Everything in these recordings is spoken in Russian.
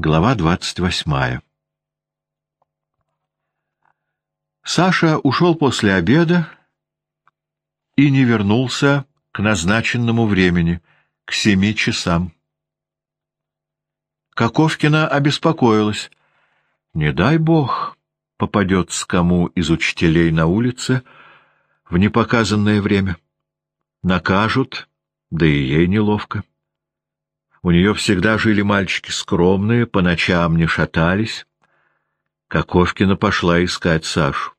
Глава двадцать восьмая Саша ушел после обеда и не вернулся к назначенному времени, к семи часам. Коковкина обеспокоилась. Не дай бог попадется кому из учителей на улице в непоказанное время. Накажут, да и ей неловко. У нее всегда жили мальчики скромные, по ночам не шатались. Коковкина пошла искать Сашу.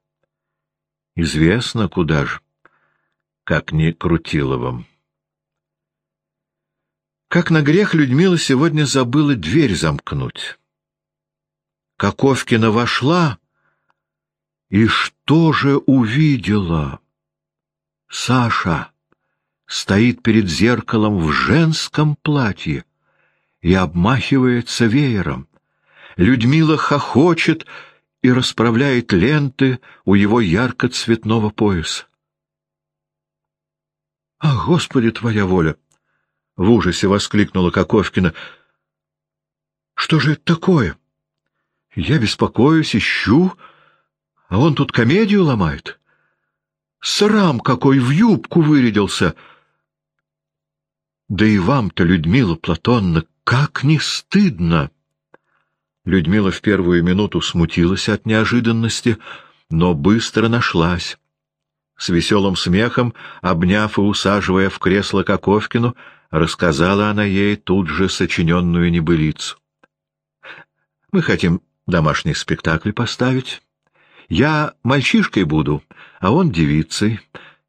Известно, куда же, как не Крутиловым. Как на грех Людмила сегодня забыла дверь замкнуть. Коковкина вошла, и что же увидела? Саша стоит перед зеркалом в женском платье и обмахивается веером. Людмила хохочет и расправляет ленты у его ярко-цветного пояса. — А, Господи, твоя воля! — в ужасе воскликнула Коковкина. — Что же это такое? Я беспокоюсь, ищу, а он тут комедию ломает. Срам какой в юбку вырядился! Да и вам-то, Людмила Платонна, как не стыдно! Людмила в первую минуту смутилась от неожиданности, но быстро нашлась. С веселым смехом, обняв и усаживая в кресло Коковкину, рассказала она ей тут же сочиненную небылицу. «Мы хотим домашний спектакль поставить. Я мальчишкой буду, а он девицей,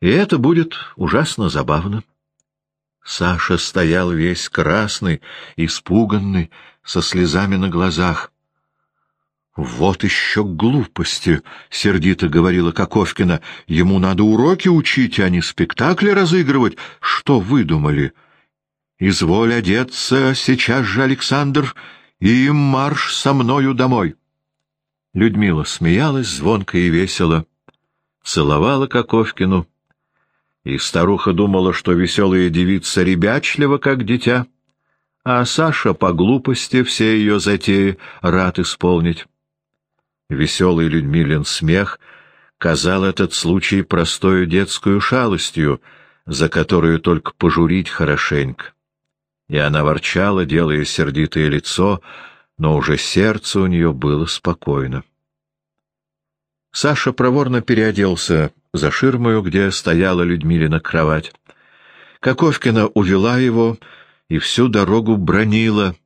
и это будет ужасно забавно. Саша стоял весь красный, испуганный, со слезами на глазах. «Вот еще глупости!» — сердито говорила Коковкина. «Ему надо уроки учить, а не спектакли разыгрывать. Что выдумали?» «Изволь одеться сейчас же, Александр, и марш со мною домой!» Людмила смеялась звонко и весело, целовала Коковкину, и старуха думала, что веселая девица ребячлива, как дитя, а Саша по глупости все ее затеи рад исполнить. Веселый Людмилин смех казал этот случай простою детскую шалостью, за которую только пожурить хорошенько. И она ворчала, делая сердитое лицо, но уже сердце у нее было спокойно. Саша проворно переоделся за ширмою, где стояла Людмилина кровать. Коковкина увела его и всю дорогу бронила.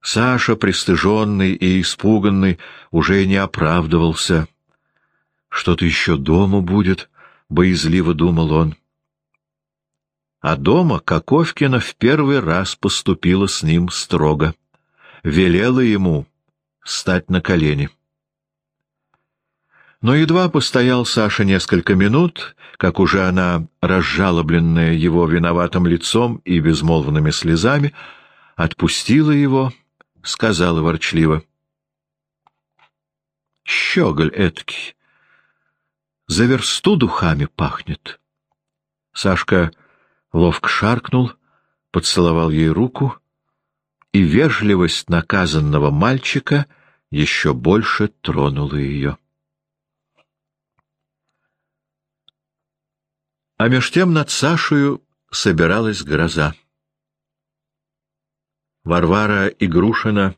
Саша, пристыженный и испуганный, уже не оправдывался. «Что-то еще дома будет», — боязливо думал он. А дома Коковкина в первый раз поступила с ним строго. Велела ему стать на колени. Но едва постоял Саша несколько минут, как уже она, разжалобленная его виноватым лицом и безмолвными слезами, отпустила его, сказала ворчливо. — Щеголь эткий, за версту духами пахнет. Сашка ловко шаркнул, поцеловал ей руку, и вежливость наказанного мальчика еще больше тронула ее. А меж тем над Сашею собиралась гроза. Варвара и Грушина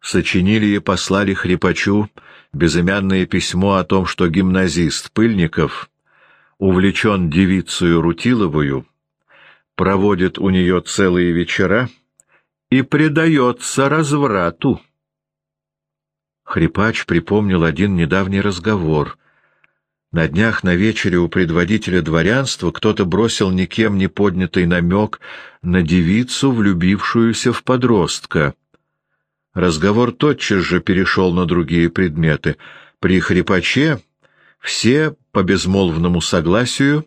сочинили и послали хрипачу безымянное письмо о том, что гимназист Пыльников увлечен девицею Рутиловую, проводит у нее целые вечера и предается разврату. Хрипач припомнил один недавний разговор — на днях на вечере у предводителя дворянства кто-то бросил никем не поднятый намек на девицу, влюбившуюся в подростка. Разговор тотчас же перешел на другие предметы. При хрипаче все, по безмолвному согласию,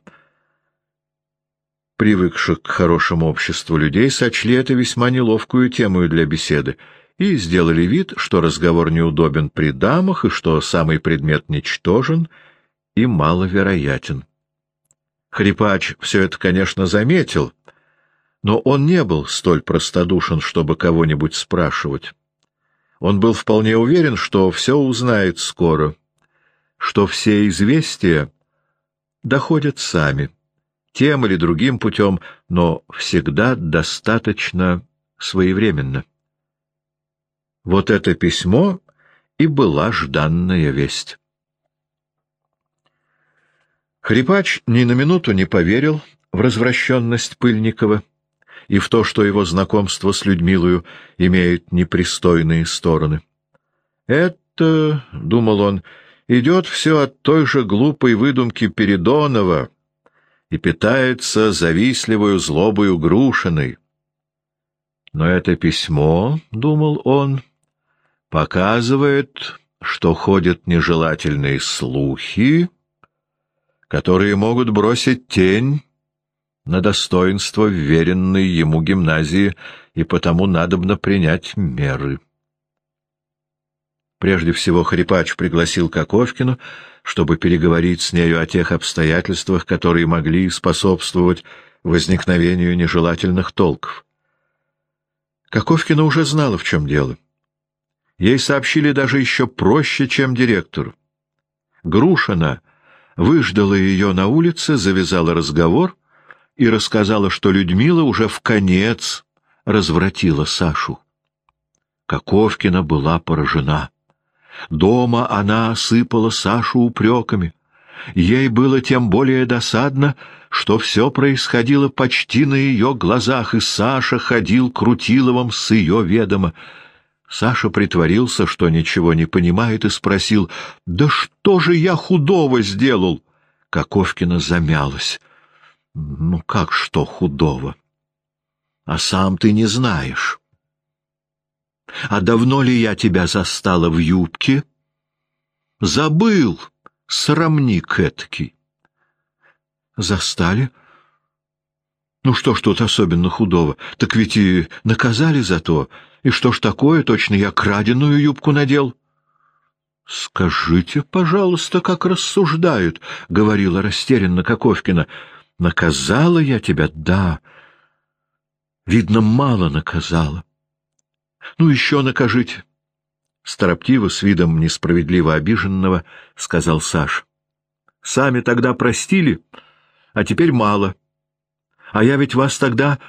привыкших к хорошему обществу людей, сочли это весьма неловкую тему для беседы и сделали вид, что разговор неудобен при дамах и что самый предмет ничтожен — и маловероятен. Хрипач все это, конечно, заметил, но он не был столь простодушен, чтобы кого-нибудь спрашивать. Он был вполне уверен, что все узнает скоро, что все известия доходят сами, тем или другим путем, но всегда достаточно своевременно. Вот это письмо и была жданная весть. Хрипач ни на минуту не поверил в развращенность Пыльникова и в то, что его знакомство с Людмилою имеет непристойные стороны. «Это, — думал он, — идет все от той же глупой выдумки Передонова и питается завистливою злобою Грушиной. Но это письмо, — думал он, — показывает, что ходят нежелательные слухи, которые могут бросить тень на достоинство вверенной ему гимназии, и потому надобно принять меры. Прежде всего Хрипач пригласил Коковкину, чтобы переговорить с нею о тех обстоятельствах, которые могли способствовать возникновению нежелательных толков. Коковкина уже знала, в чем дело. Ей сообщили даже еще проще, чем директору. Грушина выждала ее на улице, завязала разговор и рассказала, что Людмила уже в конец развратила Сашу. Коковкина была поражена. Дома она осыпала Сашу упреками. Ей было тем более досадно, что все происходило почти на ее глазах, и Саша ходил Крутиловым с ее ведома. Саша притворился, что ничего не понимает, и спросил, «Да что же я худого сделал?» Коковкина замялась. «Ну как что худого? А сам ты не знаешь». «А давно ли я тебя застала в юбке?» «Забыл, срамник этакий». «Застали?» «Ну что ж тут особенно худого? Так ведь и наказали за то». И что ж такое, точно я краденую юбку надел? — Скажите, пожалуйста, как рассуждают, — говорила растерянно Коковкина. — Наказала я тебя? Да. Видно, мало наказала. Ну, еще накажите. Строптиво, с видом несправедливо обиженного, сказал Саш. Сами тогда простили, а теперь мало. А я ведь вас тогда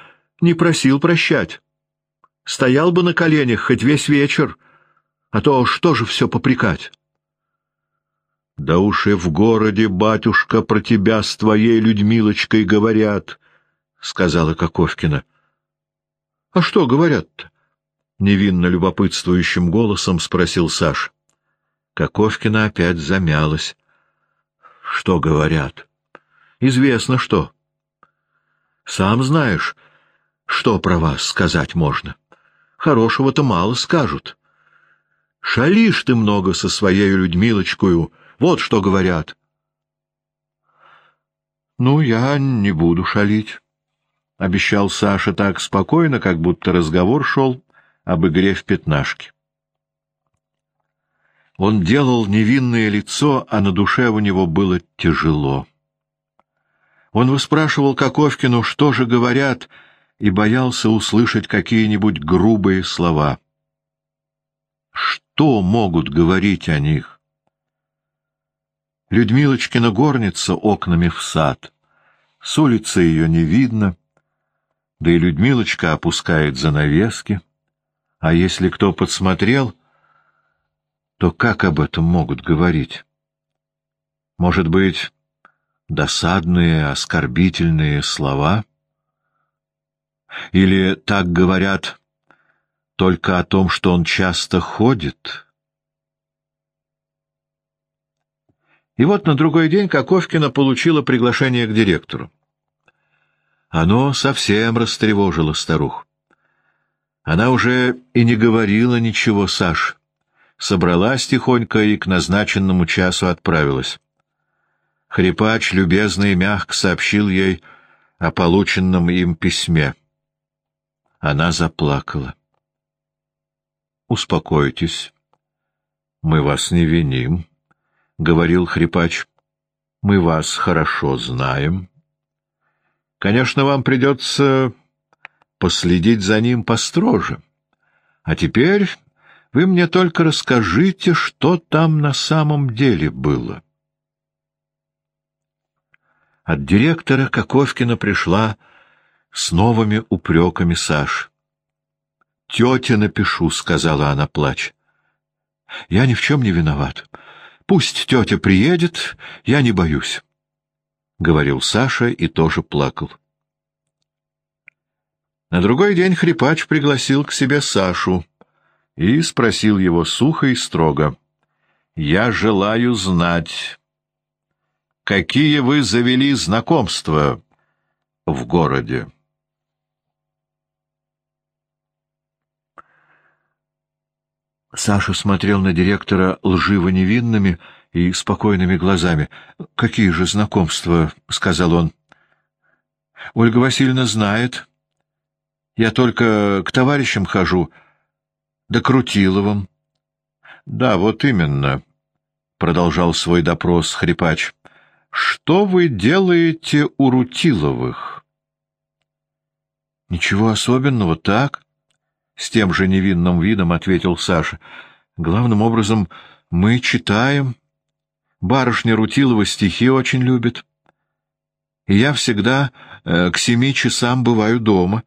не просил прощать. Стоял бы на коленях хоть весь вечер, а то что же все попрекать? — Да уж и в городе, батюшка, про тебя с твоей Людмилочкой говорят, — сказала Коковкина. — А что говорят-то? — невинно любопытствующим голосом спросил Саш. Коковкина опять замялась. — Что говорят? — Известно что. — Сам знаешь, что про вас сказать можно. — Хорошего-то мало скажут. Шалишь ты много со своей Людмилочкою, вот что говорят. Ну, я не буду шалить, — обещал Саша так спокойно, как будто разговор шел об игре в пятнашки. Он делал невинное лицо, а на душе у него было тяжело. Он выспрашивал Коковкину, что же говорят, — и боялся услышать какие-нибудь грубые слова. Что могут говорить о них? Людмилочкина горница окнами в сад. С улицы ее не видно, да и Людмилочка опускает занавески. А если кто подсмотрел, то как об этом могут говорить? Может быть, досадные, оскорбительные слова — или так говорят только о том, что он часто ходит? И вот на другой день Коковкина получила приглашение к директору. Оно совсем растревожило старух. Она уже и не говорила ничего Саш. Собралась тихонько и к назначенному часу отправилась. Хрипач любезно и мягко сообщил ей о полученном им письме. Она заплакала. «Успокойтесь. Мы вас не виним», — говорил хрипач. «Мы вас хорошо знаем. Конечно, вам придется последить за ним построже. А теперь Вы мне только расскажите, что там на самом деле было. От директора Коковкина пришла с новыми упреками Саш. «Тете напишу», — сказала она, плач. «Я ни в чем не виноват. Пусть тетя приедет, я не боюсь», — говорил Саша и тоже плакал. На другой день хрипач пригласил к себе Сашу и спросил его сухо и строго. «Я желаю знать, какие вы завели знакомства в городе?» Саша смотрел на директора лживо-невинными и спокойными глазами. «Какие же знакомства?» — сказал он. «Ольга Васильевна знает. Я только к товарищам хожу, да к Рутиловым». «Да, вот именно», — продолжал свой допрос хрипач. «Что вы делаете у Рутиловых?» «Ничего особенного, так?» — с тем же невинным видом ответил Саша. — Главным образом, мы читаем. Барышня Рутилова стихи очень любит. И я всегда э, к семи часам бываю дома.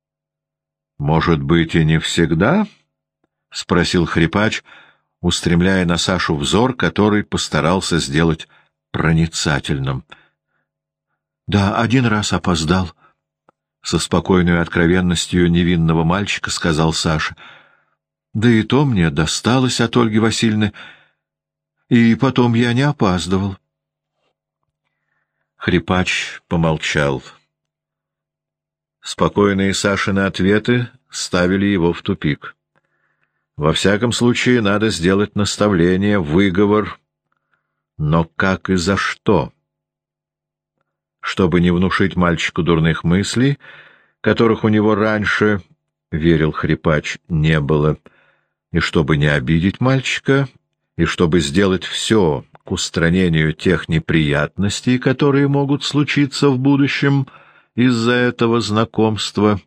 — Может быть, и не всегда? — спросил хрипач, устремляя на Сашу взор, который постарался сделать проницательным. — Да, один раз опоздал, — со спокойной откровенностью невинного мальчика сказал Саша. Да и то мне досталось от Ольги Васильевны, и потом я не опаздывал. Хрипач помолчал. Спокойные Сашины ответы ставили его в тупик. Во всяком случае, надо сделать наставление, выговор. Но как и за что? чтобы не внушить мальчику дурных мыслей, которых у него раньше, верил хрипач, не было, и чтобы не обидеть мальчика, и чтобы сделать все к устранению тех неприятностей, которые могут случиться в будущем из-за этого знакомства.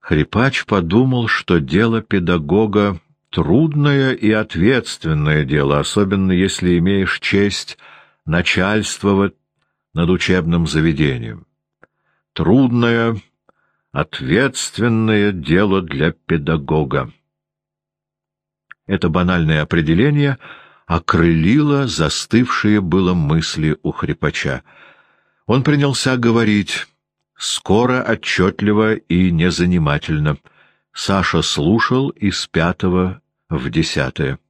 Хрипач подумал, что дело педагога — трудное и ответственное дело, особенно если имеешь честь начальствовать над учебным заведением. Трудное, ответственное дело для педагога. Это банальное определение окрылило застывшие было мысли у хрипача. Он принялся говорить скоро, отчетливо и незанимательно. Саша слушал из пятого в десятое.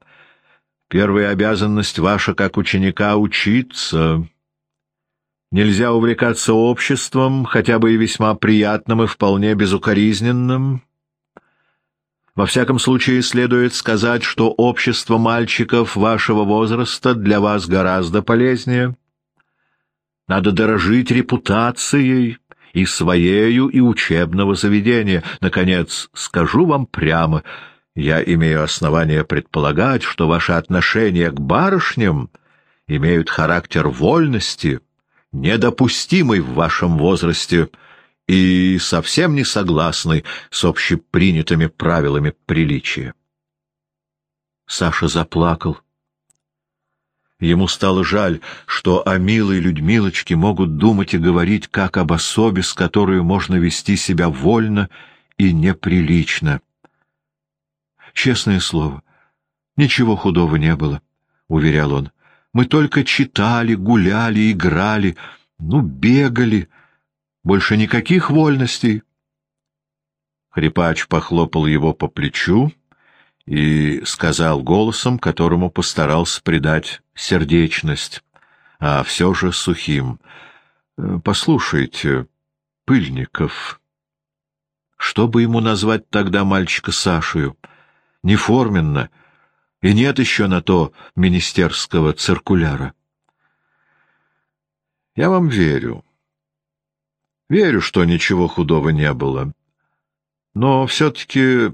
«Первая обязанность ваша как ученика — учиться», Нельзя увлекаться обществом, хотя бы и весьма приятным и вполне безукоризненным. Во всяком случае, следует сказать, что общество мальчиков вашего возраста для вас гораздо полезнее. Надо дорожить репутацией и своею, и учебного заведения. Наконец, скажу вам прямо, я имею основание предполагать, что ваши отношения к барышням имеют характер вольности — недопустимый в вашем возрасте и совсем не согласный с общепринятыми правилами приличия. Саша заплакал. Ему стало жаль, что о милой Людмилочке могут думать и говорить как об особе, с которой можно вести себя вольно и неприлично. Честное слово, ничего худого не было, — уверял он. Мы только читали, гуляли, играли, ну, бегали. Больше никаких вольностей. Хрипач похлопал его по плечу и сказал голосом, которому постарался придать сердечность, а все же сухим. «Э, — Послушайте, Пыльников... Что бы ему назвать тогда мальчика Сашею? Неформенно — и нет еще на то министерского циркуляра. Я вам верю. Верю, что ничего худого не было. Но все-таки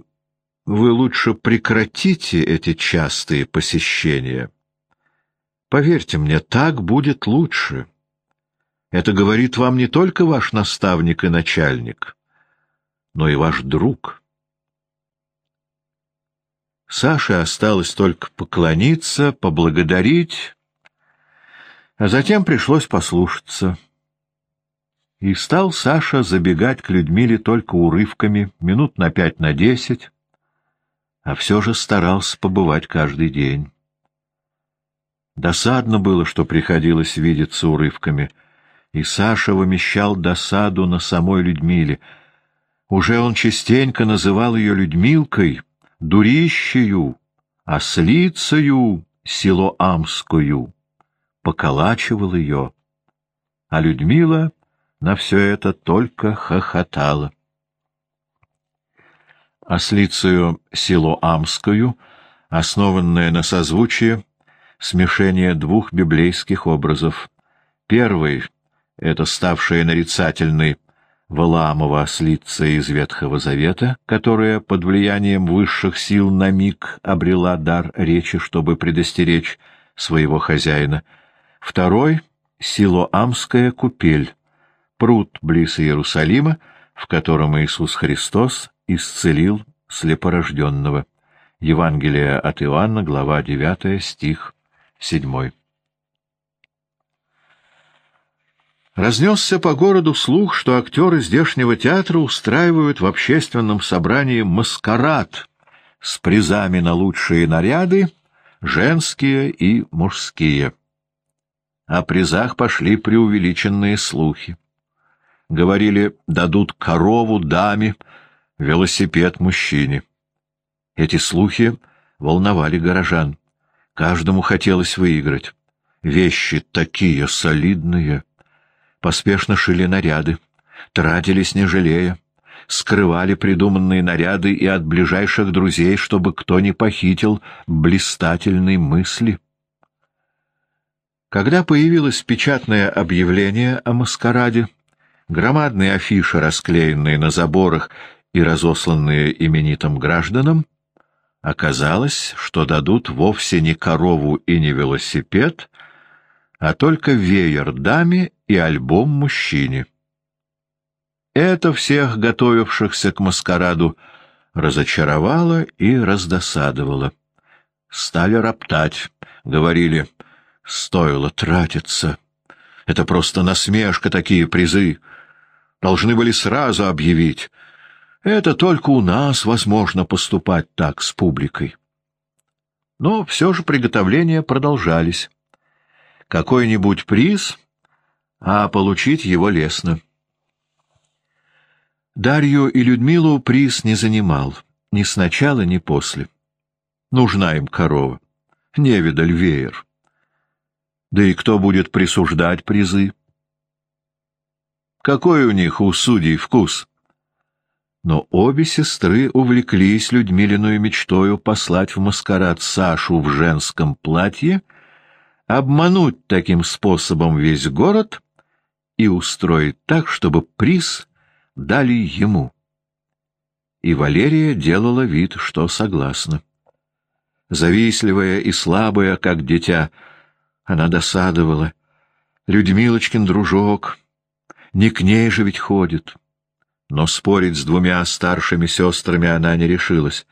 вы лучше прекратите эти частые посещения. Поверьте мне, так будет лучше. Это говорит вам не только ваш наставник и начальник, но и ваш друг. Саше осталось только поклониться, поблагодарить, а затем пришлось послушаться. И стал Саша забегать к Людмиле только урывками, минут на пять, на десять, а все же старался побывать каждый день. Досадно было, что приходилось видеться урывками, и Саша вымещал досаду на самой Людмиле. Уже он частенько называл ее Людмилкой, дурищею, ослицею силоамскую, поколачивал ее, а Людмила на все это только хохотала. Ослицею силоамскую, основанная на созвучии, смешение двух библейских образов. Первый — это ставшая нарицательной Валаамова ослица из Ветхого Завета, которая под влиянием высших сил на миг обрела дар речи, чтобы предостеречь своего хозяина. Второй — Силоамская купель, пруд близ Иерусалима, в котором Иисус Христос исцелил слепорожденного. Евангелие от Иоанна, глава 9, стих седьмой. Разнесся по городу слух, что актеры здешнего театра устраивают в общественном собрании маскарад с призами на лучшие наряды, женские и мужские. О призах пошли преувеличенные слухи. Говорили, дадут корову даме, велосипед мужчине. Эти слухи волновали горожан. Каждому хотелось выиграть. Вещи такие солидные. Поспешно шили наряды, тратились не жалея, скрывали придуманные наряды и от ближайших друзей, чтобы кто не похитил блистательной мысли. Когда появилось печатное объявление о маскараде, громадные афиши, расклеенные на заборах и разосланные именитым гражданам, Оказалось, что дадут вовсе не корову и не велосипед, а только веер даме и альбом мужчине. Это всех готовившихся к маскараду разочаровало и раздосадовало. Стали роптать, говорили, стоило тратиться. Это просто насмешка, такие призы. Должны были сразу объявить — это только у нас возможно поступать так с публикой. Но все же приготовления продолжались. Какой-нибудь приз, а получить его лестно. Дарью и Людмилу приз не занимал, ни сначала, ни после. Нужна им корова, невидаль веер. Да и кто будет присуждать призы? Какой у них у судей вкус? Но обе сестры увлеклись Людмилиную мечтою послать в маскарад Сашу в женском платье, обмануть таким способом весь город и устроить так, чтобы приз дали ему. И Валерия делала вид, что согласна. Завистливая и слабая, как дитя, она досадовала. Людмилочкин дружок, не к ней же ведь ходит но спорить с двумя старшими сестрами она не решилась.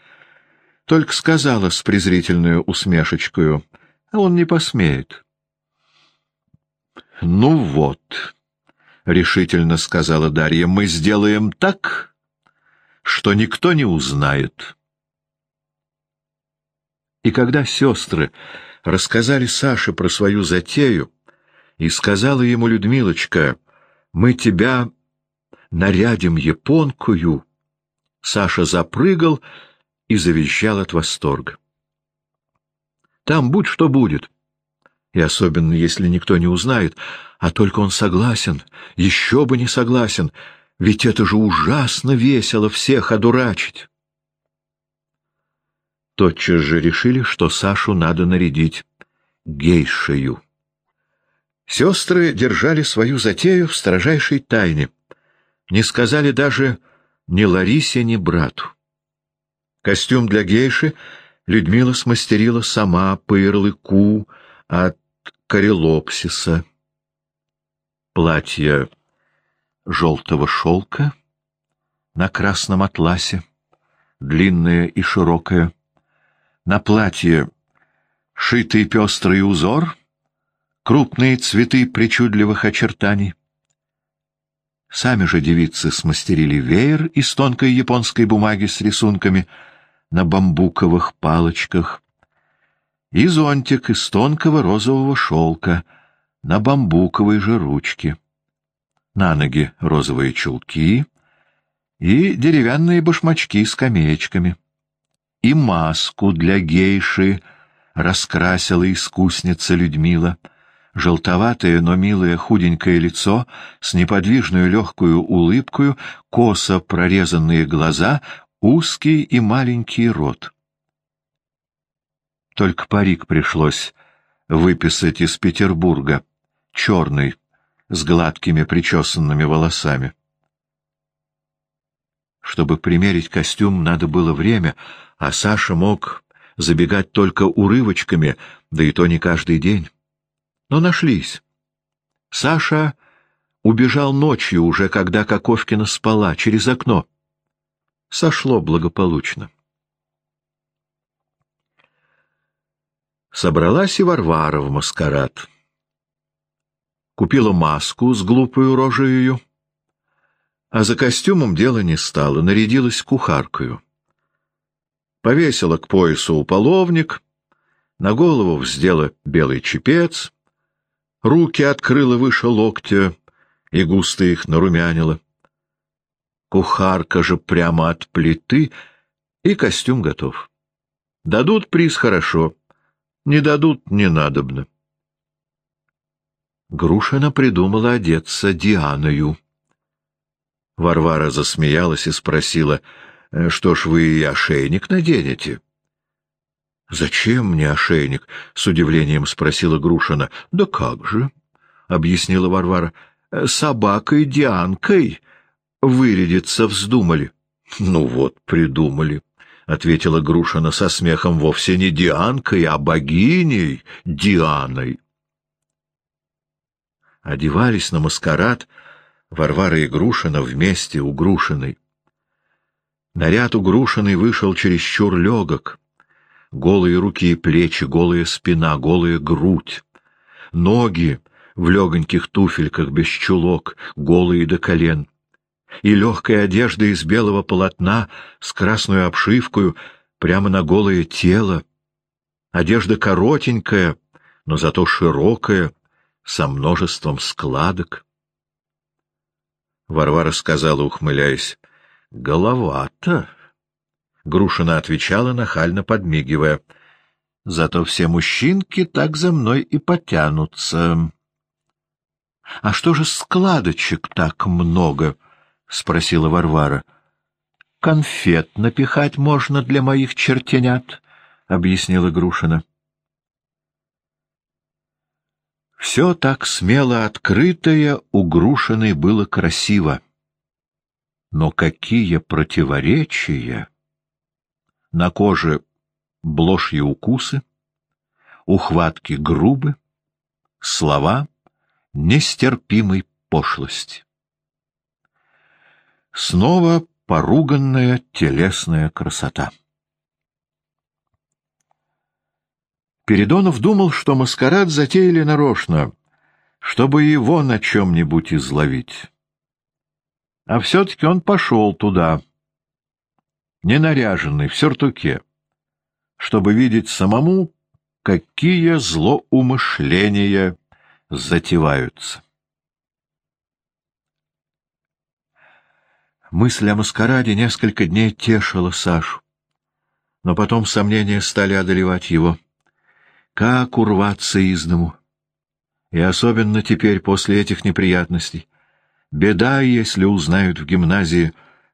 Только сказала с презрительную усмешечкою, а он не посмеет. — Ну вот, — решительно сказала Дарья, — мы сделаем так, что никто не узнает. И когда сестры рассказали Саше про свою затею, и сказала ему Людмилочка, «Мы тебя нарядим японкую, Саша запрыгал и завизжал от восторга. Там будь что будет, и особенно если никто не узнает, а только он согласен, еще бы не согласен, ведь это же ужасно весело всех одурачить. Тотчас же решили, что Сашу надо нарядить гейшею. Сестры держали свою затею в строжайшей тайне — не сказали даже ни Ларисе, ни брату. Костюм для гейши Людмила смастерила сама по ярлыку от карелопсиса. Платье желтого шелка на красном атласе, длинное и широкое, На платье шитый пестрый узор, крупные цветы причудливых очертаний. Сами же девицы смастерили веер из тонкой японской бумаги с рисунками на бамбуковых палочках и зонтик из тонкого розового шелка на бамбуковой же ручке. На ноги розовые чулки и деревянные башмачки с камеечками. И маску для гейши раскрасила искусница Людмила — желтоватое, но милое худенькое лицо с неподвижной легкую улыбкою, косо прорезанные глаза, узкий и маленький рот. Только парик пришлось выписать из Петербурга, черный, с гладкими причесанными волосами. Чтобы примерить костюм, надо было время, а Саша мог забегать только урывочками, да и то не каждый день но нашлись. Саша убежал ночью уже, когда Коковкина спала, через окно. Сошло благополучно. Собралась и Варвара в маскарад. Купила маску с глупой рожею, а за костюмом дело не стало, нарядилась кухаркою. Повесила к поясу уполовник, на голову вздела белый чепец, руки открыла выше локтя и густо их нарумянила. Кухарка же прямо от плиты, и костюм готов. Дадут приз — хорошо, не дадут — не надобно. Грушина придумала одеться Дианою. Варвара засмеялась и спросила, «Э, что ж вы и ошейник наденете? «Зачем мне ошейник?» — с удивлением спросила Грушина. «Да как же?» — объяснила Варвара. «Собакой Дианкой вырядиться вздумали». «Ну вот, придумали», — ответила Грушина со смехом вовсе не Дианкой, а богиней Дианой. Одевались на маскарад Варвара и Грушина вместе у Грушиной. Наряд у Грушиной вышел чересчур легок — голые руки и плечи, голая спина, голая грудь, ноги в легоньких туфельках без чулок, голые до колен, и легкая одежда из белого полотна с красной обшивкой прямо на голое тело, одежда коротенькая, но зато широкая, со множеством складок. Варвара сказала, ухмыляясь, — Голова-то Грушина отвечала, нахально подмигивая. «Зато все мужчинки так за мной и потянутся». «А что же складочек так много?» — спросила Варвара. «Конфет напихать можно для моих чертенят», — объяснила Грушина. Все так смело открытое у Грушиной было красиво. Но какие противоречия! На коже блошьи укусы, ухватки грубы, слова нестерпимой пошлости. Снова поруганная телесная красота. Передонов думал, что маскарад затеяли нарочно, чтобы его на чем-нибудь изловить. А все-таки он пошел туда, не наряженный, в сюртуке, чтобы видеть самому, какие злоумышления затеваются. Мысль о маскараде несколько дней тешила Сашу, но потом сомнения стали одолевать его. Как урваться из дому? И особенно теперь, после этих неприятностей. Беда, если узнают в гимназии,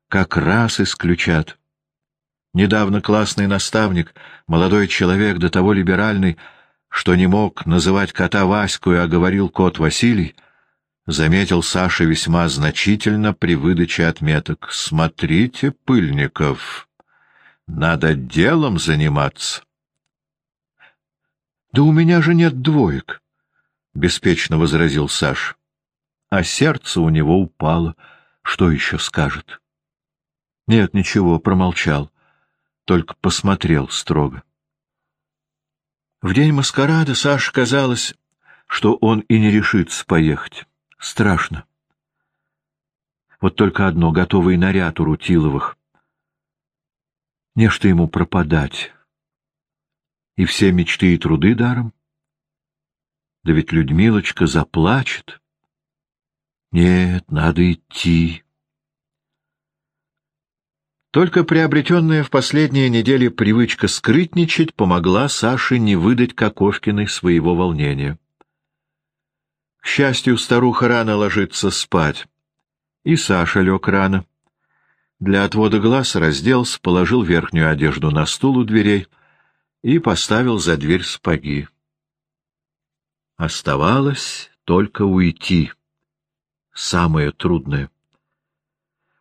как раз исключат. Недавно классный наставник, молодой человек, до того либеральный, что не мог называть кота Ваську, а говорил кот Василий, заметил Саша весьма значительно при выдаче отметок. «Смотрите, Пыльников, надо делом заниматься». «Да у меня же нет двоек», — беспечно возразил Саш. А сердце у него упало. Что еще скажет? Нет, ничего, промолчал только посмотрел строго. В день маскарада Саше казалось, что он и не решится поехать. Страшно. Вот только одно — готовый наряд у Рутиловых. Нечто ему пропадать. И все мечты и труды даром. Да ведь Людмилочка заплачет. Нет, надо идти. Только приобретенная в последние недели привычка скрытничать помогла Саше не выдать Коковкиной своего волнения. К счастью, старуха рано ложится спать. И Саша лег рано. Для отвода глаз разделся, положил верхнюю одежду на стул у дверей и поставил за дверь спаги. Оставалось только уйти. Самое трудное.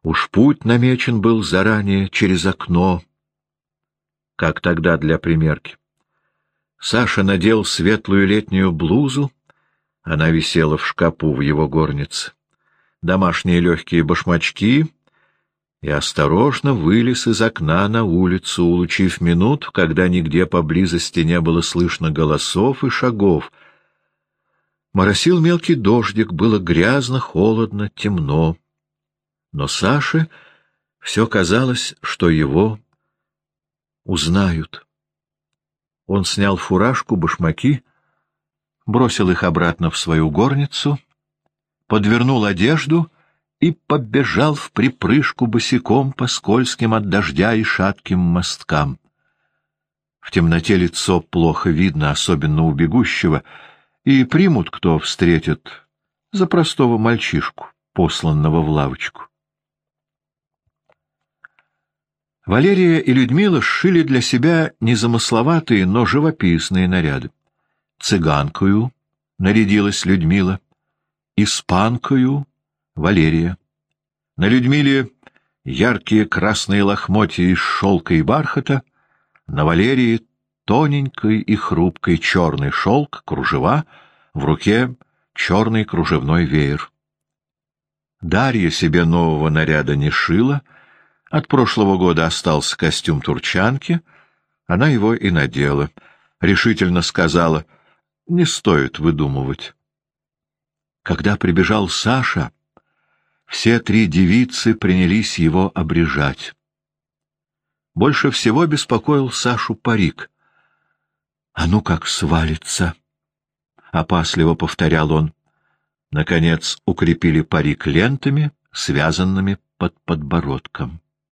Уж путь намечен был заранее через окно, как тогда для примерки. Саша надел светлую летнюю блузу, она висела в шкапу в его горнице, домашние легкие башмачки и осторожно вылез из окна на улицу, улучив минут, когда нигде поблизости не было слышно голосов и шагов. Моросил мелкий дождик, было грязно, холодно, темно. Но Саше все казалось, что его узнают. Он снял фуражку, башмаки — бросил их обратно в свою горницу, подвернул одежду и побежал в припрыжку босиком по скользким от дождя и шатким мосткам. В темноте лицо плохо видно, особенно у бегущего, и примут, кто встретит, за простого мальчишку, посланного в лавочку. Валерия и Людмила сшили для себя незамысловатые, но живописные наряды цыганкою нарядилась Людмила, испанкою — Валерия. На Людмиле яркие красные лохмотья из шелка и бархата, на Валерии тоненький и хрупкий черный шелк, кружева, в руке черный кружевной веер. Дарья себе нового наряда не шила, от прошлого года остался костюм турчанки, она его и надела, решительно сказала — не стоит выдумывать. Когда прибежал Саша, все три девицы принялись его обрежать. Больше всего беспокоил Сашу парик. «А ну как свалится!» — опасливо повторял он. Наконец укрепили парик лентами, связанными под подбородком.